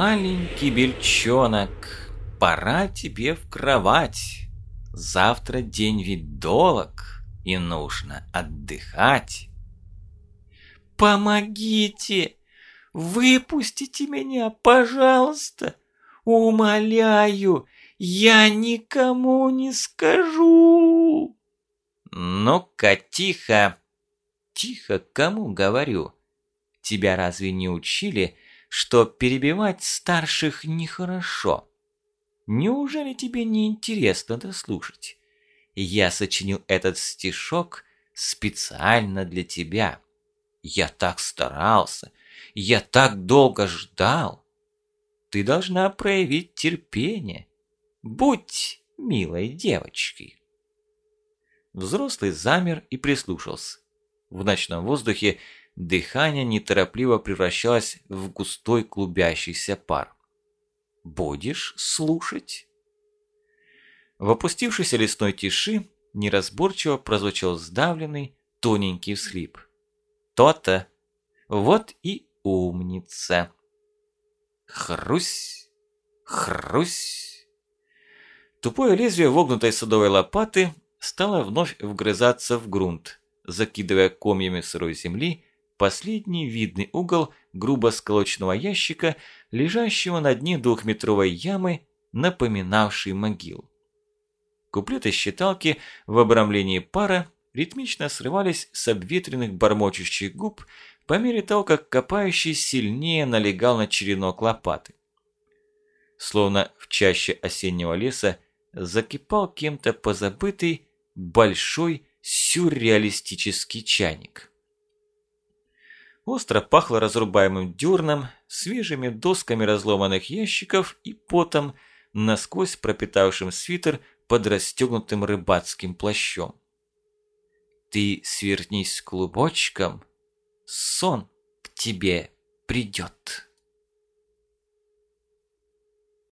Маленький бельчонок, пора тебе в кровать. Завтра день ведь долг, и нужно отдыхать. Помогите! Выпустите меня, пожалуйста! Умоляю, я никому не скажу. Ну-ка, тихо. Тихо, кому говорю? Тебя разве не учили, что перебивать старших нехорошо? Неужели тебе не интересно дослушать? Я сочинил этот стишок специально для тебя. Я так старался, я так долго ждал. Ты должна проявить терпение. Будь милой девочкой. Взрослый замер и прислушался. В ночном воздухе дыхание неторопливо превращалось в густой клубящийся пар. «Будешь слушать?» В опустившейся лесной тиши неразборчиво прозвучал сдавленный, тоненький всхлип. «То-то! Вот и умница!» Хрусь! Хрусь! Тупое лезвие вогнутой садовой лопаты стало вновь вгрызаться в грунт, закидывая комьями сырой земли последний видный угол грубо сколоченного ящика, лежащего на дне двухметровой ямы, напоминавшей могилу. Куплеты считалки в обрамлении пара ритмично срывались с обветренных бормочущих губ по мере того, как копающий сильнее налегал на черенок лопаты. Словно в чаще осеннего леса закипал кем-то позабытый большой сюрреалистический чайник. Остро пахло разрубаемым дерном, свежими досками разломанных ящиков и потом, насквозь пропитавшим свитер под расстегнутым рыбацким плащом. «Ты свернись клубочком, сон к тебе придет».